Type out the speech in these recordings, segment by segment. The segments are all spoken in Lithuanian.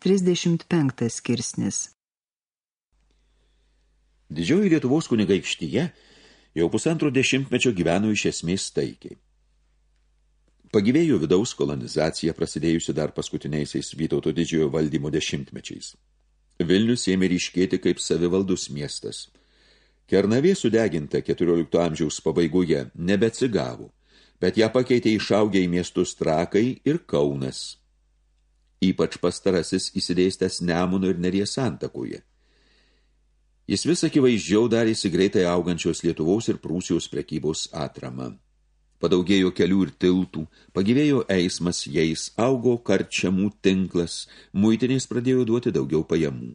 35 skirsnis Didžioji Lietuvos kunigaikštyje jau pusantro dešimtmečio gyveno iš esmės taikiai. Pagyvėjo vidaus kolonizacija prasidėjusi dar paskutiniaisiais Vytauto didžiojo valdymo dešimtmečiais. Vilnius ėmė ryškėti kaip savivaldus miestas. Kernavė sudeginta 14 amžiaus pabaigoje nebetsigavo, bet ją pakeitė išaugę į miestus Trakai ir Kaunas – ypač pastarasis įsidėstęs Nemuno ir Neries santakoje. Jis vis akivaizdžiau darėsi greitai augančios Lietuvos ir Prūsijos prekybos atramą. Padaugėjo kelių ir tiltų, pagyvėjo eismas jais, augo karčiamų tinklas, muitinės pradėjo duoti daugiau pajamų.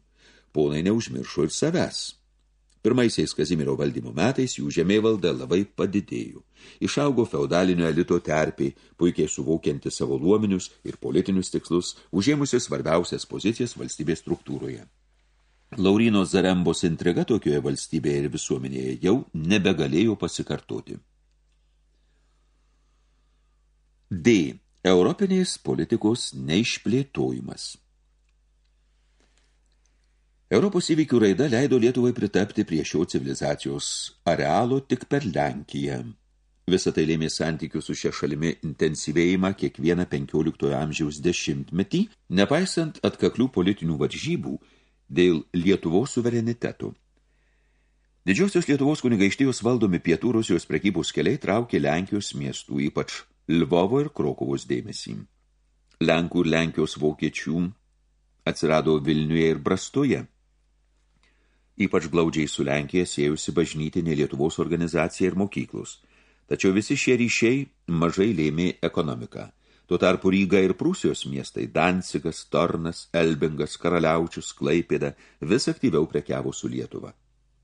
Ponai neužmiršo ir savęs. Pirmaisiais Kazimiero valdymo metais jų žemėvalda labai padidėjo. Išaugo feudalinio elito terpiai, puikiai suvokianti savo luominius ir politinius tikslus, užėmusi svarbiausias pozicijas valstybės struktūroje. Laurino Zarembos intriga tokioje valstybėje ir visuomenėje jau nebegalėjo pasikartoti. D. Europinės politikos neišplėtojimas. Europos įvykių raida leido Lietuvai pritapti prie šio civilizacijos arealo tik per Lenkiją. Visą tai lėmė santykių su šia šalimi intensyvėjimą kiekvieną 15 amžiaus dešimtmetį, nepaisant atkaklių politinių varžybų dėl Lietuvos suverenitetų. Didžiosios Lietuvos kunigaikštijos valdomi pietų Rusijos prekybos keliai traukė Lenkijos miestų, ypač Lvovo ir Krokovos dėmesį. Lenkų ir Lenkijos vokiečių atsirado Vilniuje ir Brastoje. Ypač glaudžiai su Lenkija sėjusi bažnytinė Lietuvos organizacija ir mokyklos. Tačiau visi šie ryšiai mažai lėmė ekonomiką. Tuo tarpu Ryga ir Prūsijos miestai Dancigas, Tornas, Elbingas, Karaliaučius, Klaipėda vis aktyviau prekiavo su Lietuva.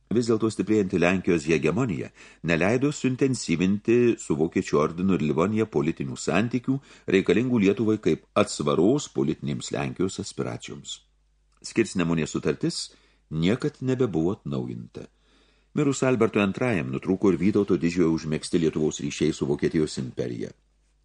Vis dėlto stiprėjanti Lenkijos hegemonija neleido suintensyvinti su Vokiečių ordinu ir Livonija politinių santykių reikalingų Lietuvai kaip atsvaros politinėms Lenkijos aspiracijoms. Skirsnemonė sutartis – niekad nebebuvo atnaujinta. Mirus Alberto II nutrūko ir Vytauto didžiojo užmėgsti Lietuvos ryšiai su Vokietijos imperija.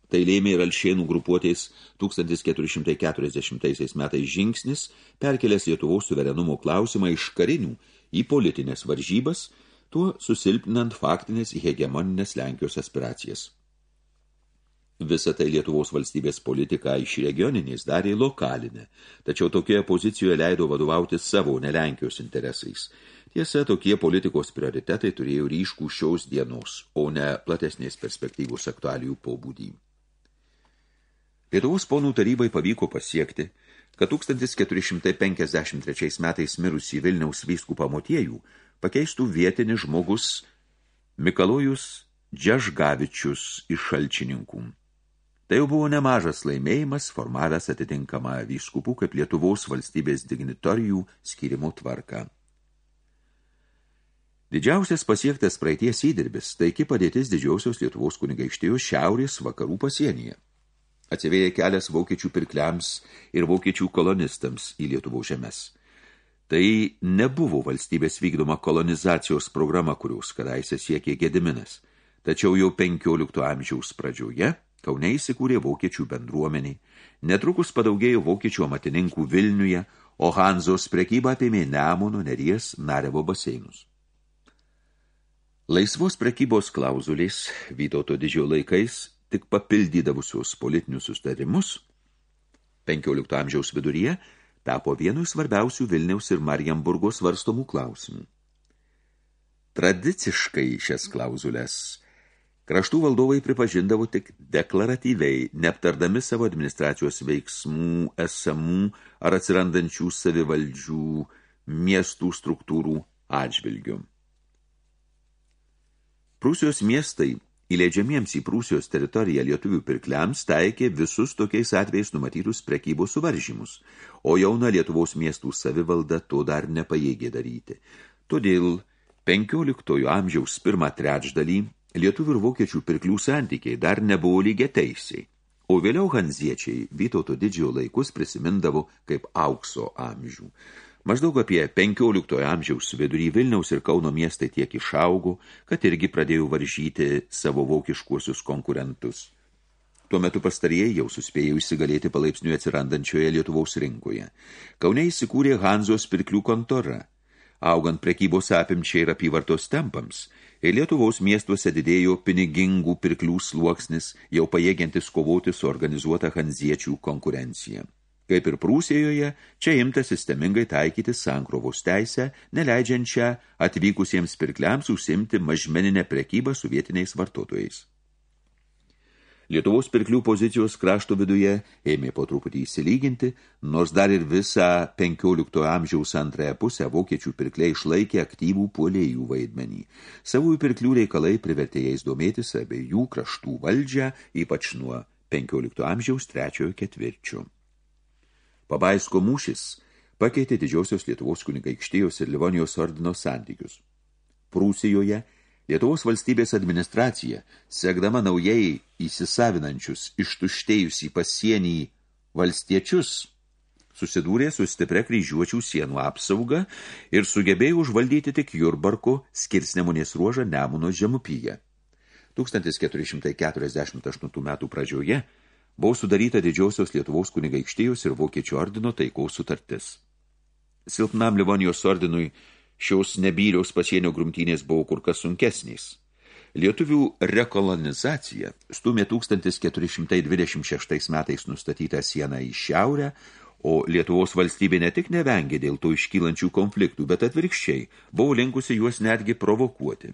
Tai lėmė ir Alšėnų grupuotės 1440 metais žingsnis, perkelęs Lietuvos suverenumo klausimą iš karinių į politinės varžybas, tuo susilpninant faktinės hegemoninės Lenkijos aspiracijas. Visą tai Lietuvos valstybės politiką iš regioninės darė lokalinę, tačiau tokioje pozicijoje leido vadovauti savo nelenkios interesais. Tiesa, tokie politikos prioritetai turėjo ryškų šios dienos, o ne platesnės perspektyvos aktualijų pobūdį. Lietuvos ponų tarybai pavyko pasiekti, kad 1453 metais mirusį Vilniaus vyskupą motiejų pakeistų vietinis žmogus Mikalojus Džežgavičius iš šalčininkų. Tai jau buvo nemažas laimėjimas, formavęs atitinkamą vyskupų kaip Lietuvos valstybės dignitorijų skirimo tvarką. Didžiausias pasiektas praeities įdirbis, taiki padėtis didžiausios Lietuvos kunigaikštijos šiaurės vakarų pasienyje. Atsivėję kelias vokiečių pirkliams ir vokiečių kolonistams į Lietuvos žemės. Tai nebuvo valstybės vykdoma kolonizacijos programa, kurios kadaise siekė Gediminas, tačiau jau 15 amžiaus pradžioje Kaune įsikūrė vokiečių bendruomeniai, netrukus padaugėjo vokiečių amatininkų Vilniuje, o Hanzos prekyba apėmė Nemuno, Neries, Narevo baseinus. Laisvos prekybos klauzulės Vytauto didžio laikais tik papildydavusios politinius sustarimus 15 amžiaus viduryje tapo vienu svarbiausių Vilniaus ir Mariamburgo svarstomų klausimų. Tradiciškai šias klauzulės Kraštų valdovai pripažindavo tik deklaratyviai, neaptardami savo administracijos veiksmų, esamų ar atsirandančių savivaldžių miestų struktūrų atžvilgių. Prūsijos miestai, įleidžiamiems į Prūsijos teritoriją lietuvių pirkliams, taikė visus tokiais atvejais numatytus prekybos suvaržymus, o jauna Lietuvos miestų savivalda to dar nepajėgė daryti. Todėl 15 amžiaus pirmą trečdalį lietuvių ir vokiečių pirklių santykiai dar nebuvo lygiai teisiai, o vėliau hanziečiai Vytauto didžiojo laikus prisimindavo kaip aukso amžių. Maždaug apie 15 amžiaus vidurį Vilniaus ir Kauno miestai tiek išaugo, kad irgi pradėjo varžyti savo vokiškuosius konkurentus. Tuo metu pastarieji jau suspėjo įsigalėti palaipsniui atsirandančioje Lietuvaus rinkoje. Kaune įsikūrė Hanzos pirklių kontora. Augant prekybos apimčiai ir apyvartos tempams, ir Lietuvaus miestuose didėjo pinigingų pirklių sluoksnis, jau pajėgiantis kovoti su organizuota hanziečių konkurencija. Kaip ir Prūsijoje, čia imta sistemingai taikyti sankrovos teisę, neleidžiančią atvykusiems pirkliams užsimti mažmeninę prekybą su vietiniais vartotojais. Lietuvos pirklių pozicijos krašto viduje ėmė po truputį įsilyginti, nors dar ir visą 15 amžiaus antrąją pusę vokiečių pirkliai išlaikė aktyvų puolėjų vaidmenį. Savųjų pirklių reikalai privertė jais domėtis abiejų kraštų valdžią, ypač nuo 15 amžiaus trečiojo ketvirčio. Pabaisko mūšis pakeitė didžiosios Lietuvos kunigaikštėjos ir Livonijos ordino santykius. Prūsijoje Lietuvos valstybės administracija, sekdama naujai įsisavinančius, ištuštėjus į pasienį valstiečius, susidūrė su stipria kryžiuočių sienų apsauga ir sugebėjo užvaldyti tik Jurbarko skirsnemunės ruožą Nemuno žemupyje. 1448 metų pradžioje buvo sudaryta didžiosios Lietuvos kunigaikštėjus ir Vokiečių ordino taikaus sutartis. Silpnam Livonijos ordinui šios nebyliaus pasienio grumtynės buvo kur kas sunkesnės. Lietuvių rekolonizacija stumė 1426 metais nustatytą sieną į šiaurę, o Lietuvos valstybė ne tik nevengė dėl to iškylančių konfliktų, bet atvirkščiai buvo linkusi juos netgi provokuoti.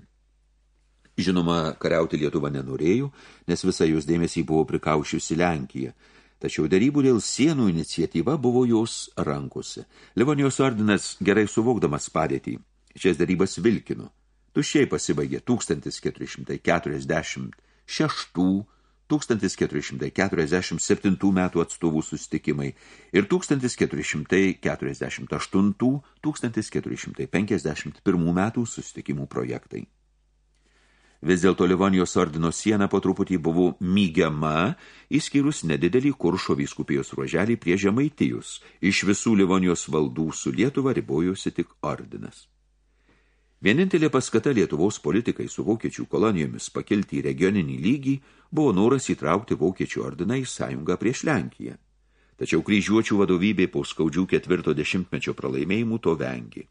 Žinoma, kariauti Lietuva nenorėjo, nes visą jos dėmesį buvo prikaušiusi Lenkija – tačiau darybų dėl sienų iniciatyva buvo jos rankose. Livonijos ordinas gerai suvokdamas padėtį, šias darybas vilkino. Tušiai pasibaigė 1446 1447 metų atstovų sustikimai ir 1448-1451 metų sustikimų projektai. Vis dėlto Livonijos ordino siena po truputį buvo mygiama, įskyrus nedidelį kuršo vyskupijos ruoželį prie Žemaitijus. Iš visų Livonijos valdų su Lietuva ribojosi tik ordinas. Vienintelė paskata Lietuvos politikai su vokiečių kolonijomis pakilti į regioninį lygį buvo noras įtraukti vokiečių ordiną į sąjungą prieš Lenkiją. Tačiau kryžiuočių vadovybė po skaudžių ketvirto dešimtmečio pralaimėjimų to vengė.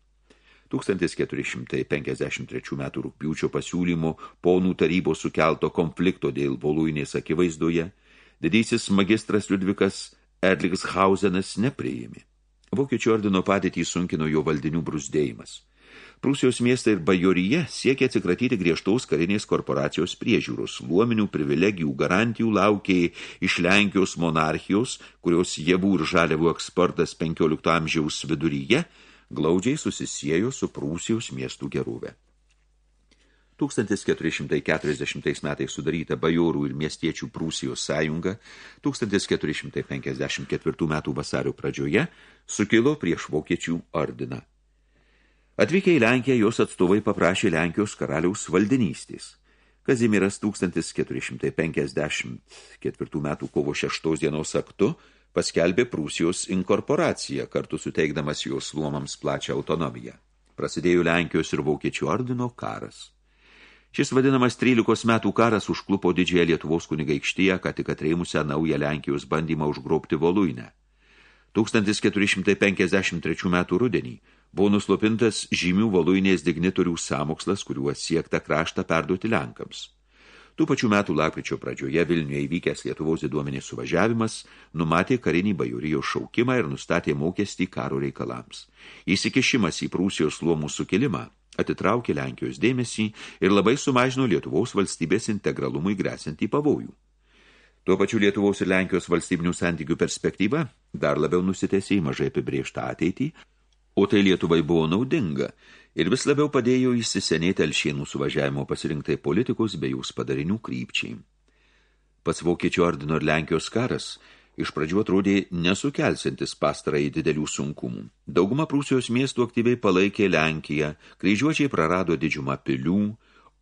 1453 metų rūpiučio pasiūlymo ponų tarybos sukelto konflikto dėl voluinės akivaizdoje, didysis magistras Liudvikas Erligshausenas nepriėmė. Vokiečių ordino padėtį sunkino jo valdinių brusdėjimas. Prūsijos miestai ir bajorija siekia atsikratyti griežtaus karinės korporacijos priežiūros, luominių privilegijų, garantijų laukiai iš Lenkijos monarchijos, kurios jėvų ir žaliavų eksportas 15 amžiaus viduryje – glaudžiai susisiejo su Prūsijos miestų gerovė. 1440 metais sudaryta bajorų ir miestiečių Prūsijos sąjunga 1454 metų vasario pradžioje sukilo prieš vokiečių ordiną. Atvykę į Lenkiją, jos atstovai paprašė Lenkijos karaliaus valdinystės. Kazimiras 1454 metų kovo 6 dienos aktu paskelbė Prūsijos inkorporaciją, kartu suteikdamas jos luomams plačią autonomiją. Prasidėjo Lenkijos ir Vokiečių ordino karas. Šis vadinamas 13 metų karas užklupo didžiąją Lietuvos kunigaikštyje, ką tik atreimusią naują Lenkijos bandymą užgrobti Voluinę. 1453 metų rudenį buvo nuslopintas žymių Voluinės dignitorių samokslas, kuriuo siekta kraštą perduoti Lenkams. Tų pačių metų lapkričio pradžioje Vilniuje įvykęs Lietuvos diduomenės suvažiavimas numatė karinį bajorijos šaukimą ir nustatė mokestį karo reikalams. Įsikišimas į Prūsijos luomų sukilimą atitraukė Lenkijos dėmesį ir labai sumažino Lietuvos valstybės integralumui grėsintį pavojų. Tuo pačiu Lietuvos ir Lenkijos valstybinių santykių perspektyva dar labiau nusitėsė į mažai apibriežtą ateitį, o tai Lietuvai buvo naudinga – ir vis labiau padėjo įsisenėti alšienų suvažiavimo pasirinktai politikos bei jūs padarinių krypčiai. Pats Vokiečių ordino ir Lenkijos karas iš pradžių atrodė nesukelsintis pastarai didelių sunkumų. Dauguma Prūsijos miestų aktyviai palaikė Lenkiją, kryžiuočiai prarado didžiumą pilių,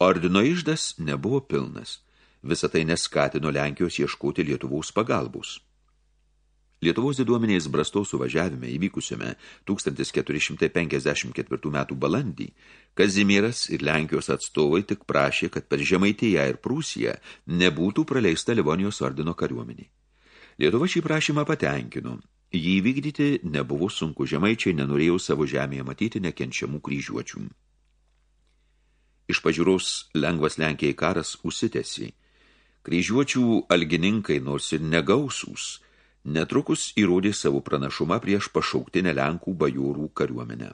ordino išdas nebuvo pilnas. Visą tai neskatino Lenkijos ieškoti Lietuvos pagalbos. Lietuvos diduomenės brastos suvažiavime įvykusiame 1454 metų balandį, Kazimieras ir Lenkijos atstovai tik prašė, kad per Žemaitiją ir Prūsiją nebūtų praleista Livonijos ordino kariuomenį. Lietuva šį prašymą patenkino. Jį vykdyti nebuvo sunku, žemaičiai nenorėjo savo žemėje matyti nekenčiamų kryžiuočių. Iš pažiūros lengvas Lenkijai karas užsitėsi. Kryžiuočių algininkai, nors ir negausūs, netrukus įrodė savo pranašumą prieš pašauktinę Lenkų bajūrų kariuomenę.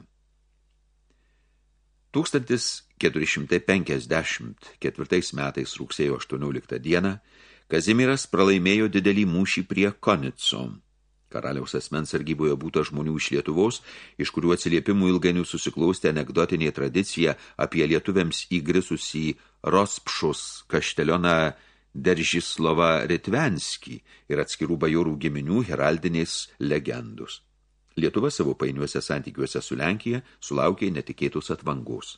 1454 metais rugsėjo 18 dieną Kazimiras pralaimėjo didelį mūšį prie Konico. Karaliaus asmens sargyboje būta žmonių iš Lietuvos, iš kurių atsiliepimų ilgainių susiklaustė anegdotinė tradicija apie lietuviams įgrisusį Rospšus kaštelioną Deržislovą Ritvenskį ir atskirų bajorų giminių heraldinės legendus. Lietuva savo painiuose santykiuose su Lenkija sulaukė netikėtus atvangos.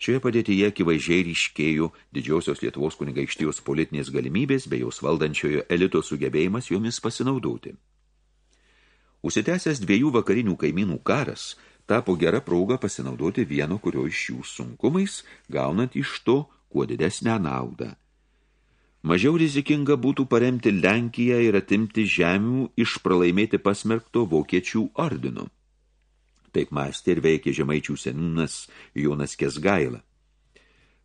Šioje padėtyje akivaizdžiai ryškėjo didžiosios Lietuvos kunigaikštijos politinės galimybės bei jos valdančiojo elito sugebėjimas jomis pasinaudoti. Užsitęsęs dviejų vakarinių kaimynų karas tapo gera prauga pasinaudoti vieno kurio iš jų sunkumais, gaunant iš to kuo didesnę naudą – Mažiau rizikinga būtų paremti Lenkiją ir atimti žemių iš pralaimėti pasmerkto vokiečių ordino. Taip mąstė ir veikė žemaičių seniūnas Jonas Kesgaila.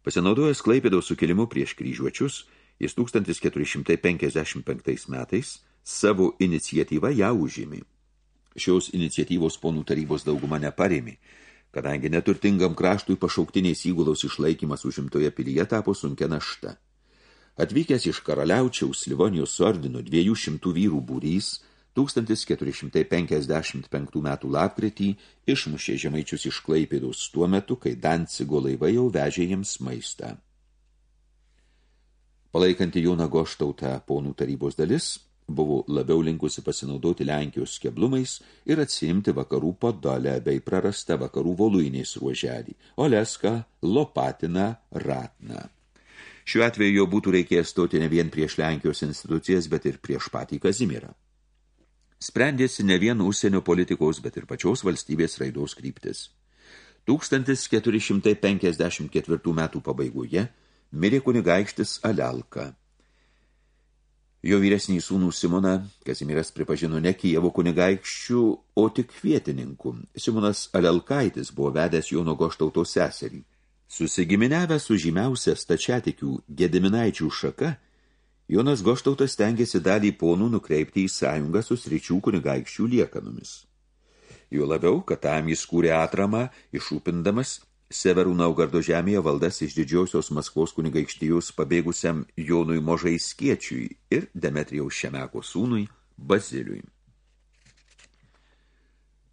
Pasinaudojęs Klaipėdos sukilimu prieš kryžiuočius, jis 1455 metais savo iniciatyvą ją užėmė. Šios iniciatyvos ponų tarybos dauguma neparėmė, kadangi neturtingam kraštui pašauktiniais įgulos išlaikymas užimtoje pilyje tapo sunkia našta. Atvykęs iš karaliaučiaus Livonijos ordino 200 vyrų būrys 1455 metų lapkritį išmušė žemaičius iš Klaipėdos tuo metu, kai Dancigo laivai jau vežė jiems maistą. Palaikanti Joną Goštautą ponų tarybos dalis buvo labiau linkusi pasinaudoti Lenkijos keblumais ir atsiimti vakarų podolę bei prarastą vakarų voluinės ruoželį – Oleską, Lopatiną, Ratną. Šiuo atveju jo būtų reikėjęs stoti ne vien prieš Lenkijos institucijas, bet ir prieš patį Kazimirą. Sprendėsi ne vien užsienio politikos, bet ir pačios valstybės raidos kryptis. 1454 metų pabaigoje mirė kunigaikštis Alelka. Jo vyresnį sūnų Simoną Kazimiras pripažino ne Kijevo kunigaikščių, o tik vietininku. Simonas Alelkaitis buvo vedęs Jono Goštauto seserį. Susigiminiavę su žymiausia stačiatikių Gediminaičių šaka, Jonas Goštautas stengiasi dalį ponų nukreipti į sąjungą su sričių kunigaikščių liekanomis. Jo labiau, kad tam jis kūrė atramą, išrūpindamas Severų Naugardo žemėje valdas iš didžiosios Maskvos kunigaikštijos pabėgusiam Jonui Možai Skiečiui ir Demetrijaus Šemeko sūnui Baziliui.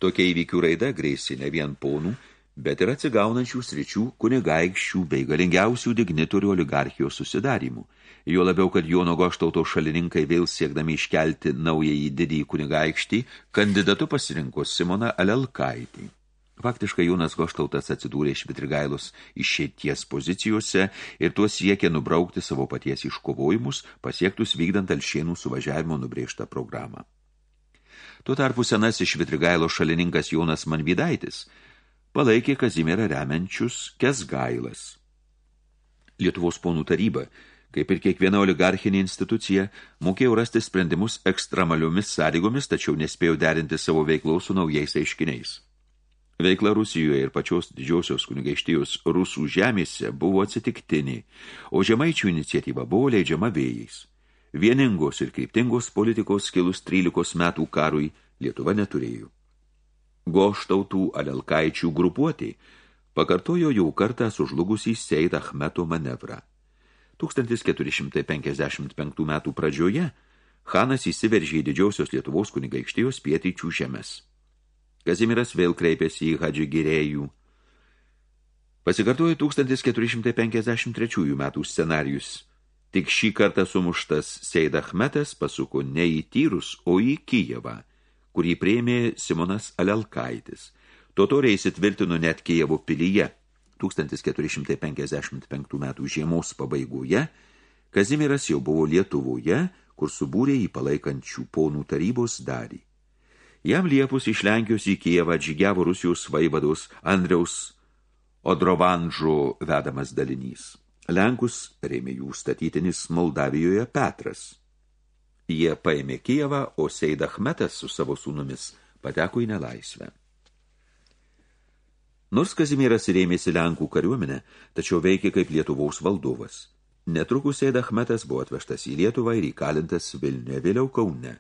Tokia įvykių raida greisi ne vien ponų, bet ir atsigaunančių sričių kunigaikščių bei galingiausių dignitorių oligarchijos susidarimų. Jo labiau, kad Jono Goštauto šalininkai vėl siekdami iškelti naująjį didįjį kunigaikštį, kandidatu pasirinko Simoną Alelkaitį. Faktiškai Jonas Goštautas atsidūrė švitrigailos išėties pozicijose ir tuo siekė nubraukti savo paties iškovojimus, pasiektus vykdant alšienų suvažiavimo nubrėžtą programą. Tuo tarpu senasis švitrigailo šalininkas Jonas Manvidaitis – palaikė Kazimierą remiančius Kesgailas. Lietuvos ponų taryba, kaip ir kiekviena oligarchinė institucija, mokėjo rasti sprendimus ekstremaliomis sąlygomis, tačiau nespėjo derinti savo veiklaus su naujais aiškiniais. Veikla Rusijoje ir pačios didžiosios kunigaištijos rusų žemėse buvo atsitiktinė, o žemaičių iniciatyva buvo leidžiama vėjais. Vieningos ir kryptingos politikos kilus 13 metų karui Lietuva neturėjo goštautų alelkaičių grupuotė pakartojo jau kartą sužlugusį Seid Achmeto manevrą. 1455 metų pradžioje Hanas įsiveržė į didžiausios Lietuvos kunigaikštijos pietryčių žemės. Kazimiras vėl kreipėsi į Hadži Girėjų. Pasikartojo 1453 metų scenarius. Tik šį kartą sumuštas Seid Achmetas pasuko ne į Tyrus, o į Kijevą – kurį prieimė Simonas Alelkaitis. Totoriai įsitvirtino net Kijevo pilyje 1455 metų žiemos pabaigoje, Kazimiras jau buvo Lietuvoje, kur subūrė į palaikančių ponų tarybos darį. Jam liepus iš Lenkijos į Kijevą džygiavo Rusijos vaivados Andriaus Odrovanžo vedamas dalinys. Lenkus rėmė jų statytinis Moldavijoje Petras. Jie paėmė Kijevą, o Seid Achmetas su savo sūnumis pateko į nelaisvę. Nors Kazimieras rėmėsi Lenkų kariuomenę, tačiau veikė kaip Lietuvaus valdovas. Netrukus Seid Achmetas buvo atvežtas į Lietuvą ir įkalintas Vilniuje, vėliau Kaune.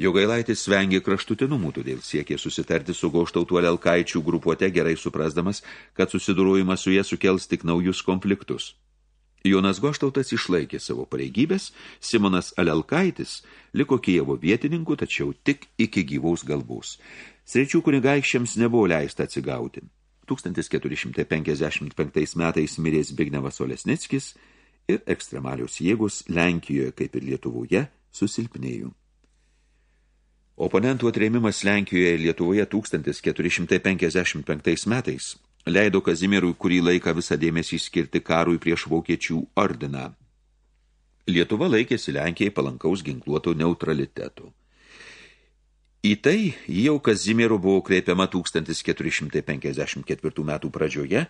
Jo gailaitis vengė kraštutinumų, todėl siekė susitarti su goštautų alelkaičių grupuote, gerai suprasdamas, kad susidurojimas su jie sukels tik naujus konfliktus. Jonas Goštautas išlaikė savo pareigybės, Simonas Alelkaitis liko Kijevo vietininku, tačiau tik iki gyvaus galbos. Srečių kunigaikščiams nebuvo leista atsigauti. 1455 metais mirė Zbignevas Olesnickis ir ekstremalios jėgos Lenkijoje, kaip ir Lietuvoje, susilpnėjo. Oponentų atrėmimas Lenkijoje ir Lietuvoje 1455 metais leido Kazimierui kurį laiką visą dėmesį skirti karui prieš vokiečių ordiną. Lietuva laikėsi Lenkijai palankaus ginkluoto neutralitetų. Į tai jau Kazimiero buvo kreipiama 1454 metų pradžioje,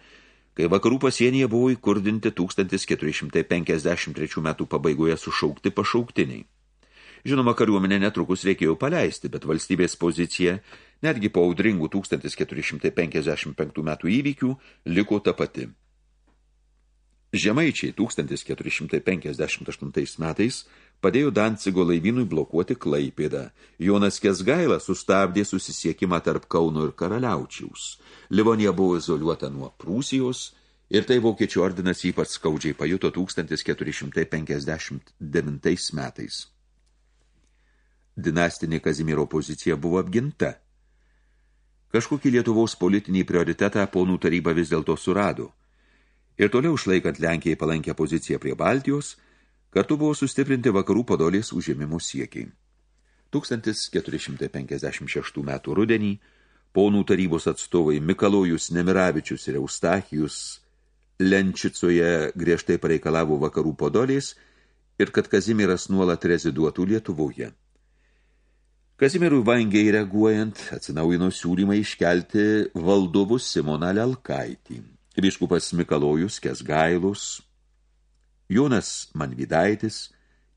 kai vakarų pasienyje buvo įkurdinti 1453 metų pabaigoje sušaukti pašauktiniai. Žinoma, kariuomenė netrukus reikėjo paleisti, bet valstybės pozicija, netgi po audringų 1455 metų įvykių, liko ta pati. Žemaičiai 1458 metais padėjo Dancigo laivynui blokuoti Klaipėdą. Jonas Kesgaila sustabdė susisiekimą tarp Kauno ir Karaliaučiaus. Livonija buvo izoliuota nuo Prūsijos ir tai vokiečių ordinas ypač skaudžiai pajuto 1459 metais dinastinė Kazimiero pozicija buvo apginta. Kažkokį Lietuvos politinį prioritetą ponų taryba vis dėlto surado. Ir toliau išlaikant Lenkijai palankę poziciją prie Baltijos, kartu buvo sustiprinti vakarų podolės užėmimų siekiai. 1456 metų rudenį ponų tarybos atstovai Mikalojus Nemiravičius ir Eustachijus Lenčicoje griežtai pareikalavo vakarų podolės ir kad Kazimieras nuolat reziduotų Lietuvoje. Kazimierui vangiai reaguojant, atsinaujino siūlymą iškelti valdovus Simoną Lelkaitį, vyskupas Mikalojus Kesgailus, Jonas Manvidaitis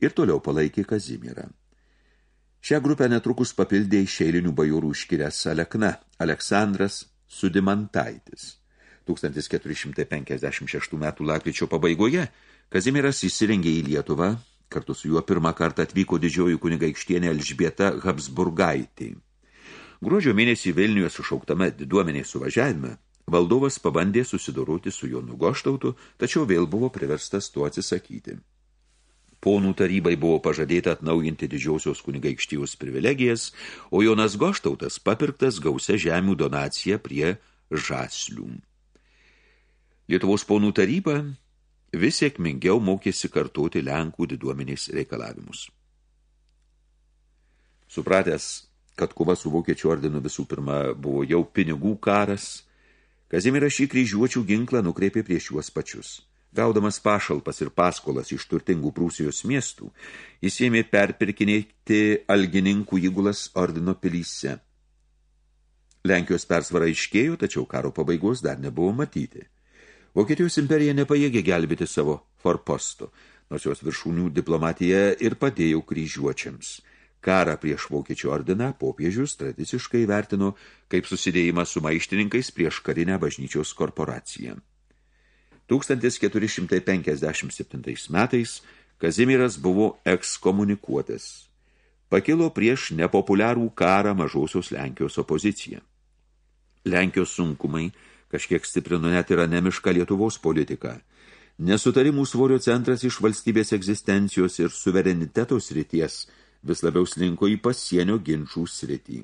ir toliau palaikė Kazimierą. Šią grupę netrukus papildė iš eilinių bajorų iškiręs Alekna, Aleksandras Sudimantaitis. 1456 metų lakryčio pabaigoje Kazimieras įsirengė į Lietuvą, Kartu su juo pirmą kartą atvyko didžioji kunigaikštienė Elžbieta Habsburgaitė. Gruodžio mėnesį Vilniuje sušauktame diduomenės suvažiavime valdovas pabandė susidoroti su Jonu Goštautu, tačiau vėl buvo priverstas tuo atsisakyti. Ponų tarybai buvo pažadėta atnaujinti didžiausios kunigaikštijos privilegijas, o Jonas Goštautas papirktas gausia žemių donacija prie žaslių. Lietuvos ponų taryba vis sėkmingiau mokėsi kartoti Lenkų diduomenės reikalavimus. Supratęs, kad kova su vokiečių ordinu visų pirma buvo jau pinigų karas, Kazimiras šį kryžiuočių ginklą nukreipė prieš juos pačius. Gaudamas pašalpas ir paskolas iš turtingų Prūsijos miestų, jis ėmė perpirkinėti algininkų įgulas ordino pilyse. Lenkijos persvara iškėjo, tačiau karo pabaigos dar nebuvo matyti. Vokietijos imperija nepajėgė gelbėti savo forposto, nors jos viršūnių diplomatija ir padėjo kryžiuočiams. Karą prieš vokiečių ordiną popiežius tradiciškai vertino kaip susidėjimą su maištininkais prieš karinę bažnyčios korporaciją. 1457 metais Kazimiras buvo ekskomunikuotas. Pakilo prieš nepopuliarų karą mažosios Lenkijos opoziciją. Lenkijos sunkumai – kažkiek stiprino net ir anemišką Lietuvos politiką. Nesutarimų svorio centras iš valstybės egzistencijos ir suvereniteto srities vis labiau slinko į pasienio ginčių sritį.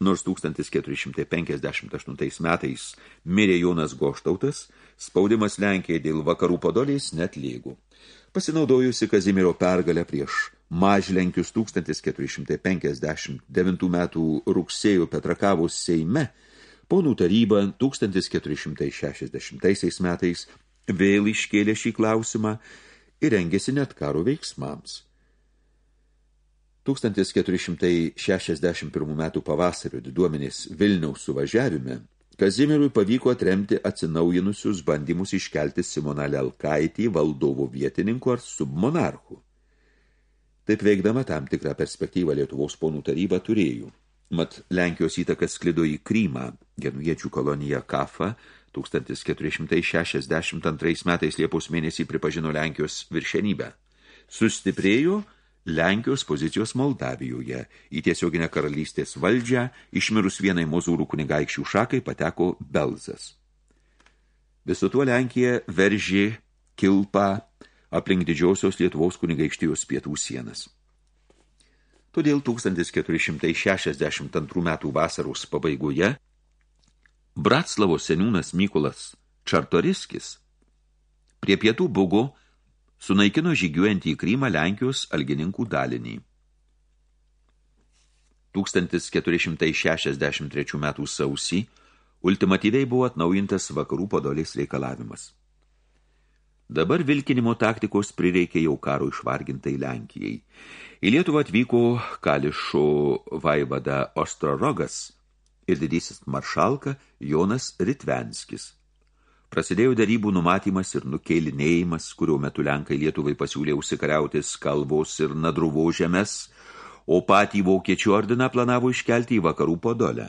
Nors 1458 metais mirė Jonas Goštautas, spaudimas Lenkijai dėl vakarų podoliais net lygų. Pasinaudojusi Kazimiero pergalę prieš Mažlenkius 1459 metų rugsėjo Petrakavos Seime, Ponų taryba 1460 metais vėl iškėlė šį klausimą ir rengėsi net karo veiksmams. 1461 metų pavasario diduomenės Vilniaus suvažiavime Kazimirui pavyko atremti atsinaujinusius bandymus iškelti Simoną Lelkaitį valdovo vietininku ar submonarchu. Taip veikdama tam tikrą perspektyvą Lietuvos ponų taryba turėjo. Mat Lenkijos įtakas sklido į Krymą, genujiečių koloniją Kafą, 1462 metais Liepos mėnesį pripažino Lenkijos viršenybę. Sustiprėjo Lenkijos pozicijos Moldavijoje. Į tiesioginę karalystės valdžią išmirus vienai mozūrų kunigaikščių šakai pateko Belzas. Visu tuo Lenkija veržė kilpą aplink didžiosios Lietuvos kunigaikštijos pietų sienas. Todėl 1462 metų vasaros pabaigoje Bratslavo seniūnas Mykolas Čartoriskis prie pietų Bugo sunaikino žygiuojantį į Krymą Lenkijos algininkų dalinį. 1463 metų sausį ultimatyviai buvo atnaujintas vakarų podolės reikalavimas. Dabar vilkinimo taktikos prireikė jau karo išvargintai Lenkijai. Į Lietuvą atvyko Kališo vaivada Ostrorogas ir didysis maršalka Jonas Ritvenskis – Prasidėjo darybų numatymas ir nukėlinėjimas, kurio metu Lenkai Lietuvai pasiūlė užsikariauti Skalvos ir Nadruvo žemės, o patį vokiečių ordiną planavo iškelti į vakarų podolę.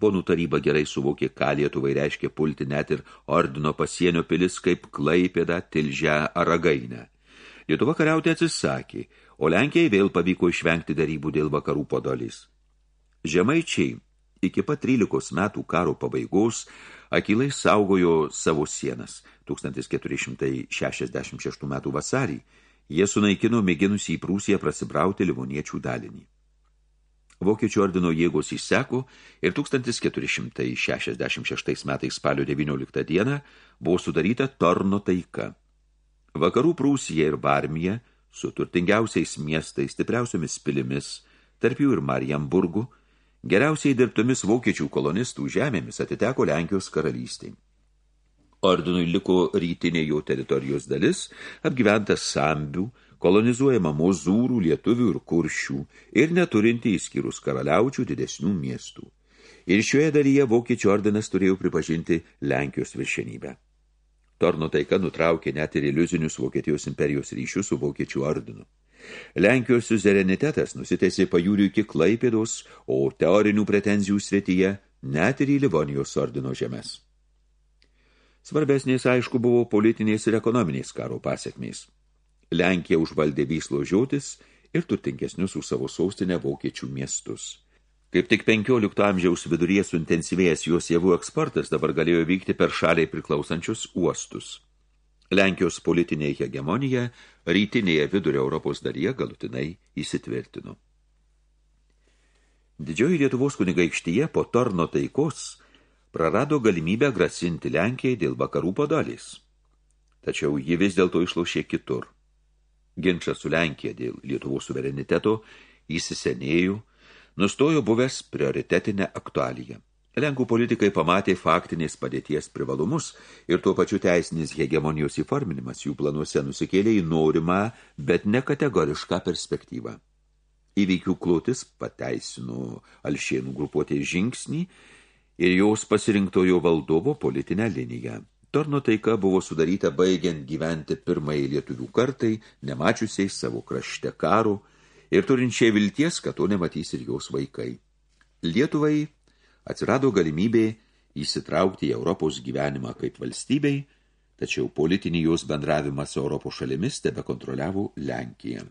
Ponų taryba gerai suvokė, ką Lietuvai reiškia pulti net ir ordino pasienio pilis kaip Klaipėda, Tilžę ar Ragainę. Lietuva kariauti atsisakė, o Lenkijai vėl pavyko išvengti darybų dėl vakarų podolys. Žemaičiai iki pat 13 metų karo pabaigos akilai saugojo savo sienas. 1466 metų vasarį jie sunaikino mėginusį į Prūsiją prasibrauti livoniečių dalinį. Vokiečių ordino jėgos įseko ir 1466 metais spalio 19 dieną buvo sudaryta Torno taika. Vakarų Prūsija ir Barmija su turtingiausiais miestais, stipriausiomis pilimis, tarp jų ir Mariamburgu, Geriausiai dirbtomis vokiečių kolonistų žemėmis atiteko Lenkijos karalystei. Ordinui liko rytinė jo teritorijos dalis, apgyventas sambių, kolonizuojama mozūrų, lietuvių ir kuršių ir neturinti įskyrus karaliaučių didesnių miestų. Ir šioje dalyje vokiečių ordinas turėjo pripažinti Lenkijos viršenybę. Torno taika nutraukė net ir iliuzinius Vokietijos imperijos ryšius su vokiečių ordinu. Lenkijos suzerenitetas nusitėsi pajūrių iki Klaipėdos, o teorinių pretenzijų srityje net ir į Livonijos ordino žemės. Svarbesnės, aišku, buvo politinės ir ekonominės karo pasiekmės. Lenkija užvaldė Vyslo žiotis ir turtingesnius už savo sostinę vokiečių miestus. Kaip tik 15 amžiaus viduryje suintensyvėjęs jos javų eksportas dabar galėjo vykti per šaliai priklausančius uostus. Lenkijos politinė hegemonija rytinėje vidurio Europos dalyje galutinai įsitvirtino. Didžioji Lietuvos kunigaikštyje po Torno taikos prarado galimybę grasinti Lenkijai dėl vakarų podalės. Tačiau ji vis dėlto išlaušė kitur. Ginčas su Lenkija dėl Lietuvos suvereniteto įsisenėjų, nustojo buvęs prioritetinę aktualiją. Lenkų politikai pamatė faktinės padėties privalumus ir tuo pačiu teisinis hegemonijos įforminimas jų planuose nusikėlė į norimą, bet ne kategorišką perspektyvą. Įvykių klotis pateisino Alšėnų grupuotės žingsnį ir jos pasirinktojo valdovo politinę liniją. Torno taika buvo sudaryta baigiant gyventi pirmąjį lietuvių kartai, nemačiusiai savo krašte karo ir turinčiai vilties, kad to nematys ir jos vaikai. Lietuvai atsirado galimybė įsitraukti į Europos gyvenimą kaip valstybei, tačiau politinį jos bendravimą su Europos šalimis tebe kontroliavo Lenkija.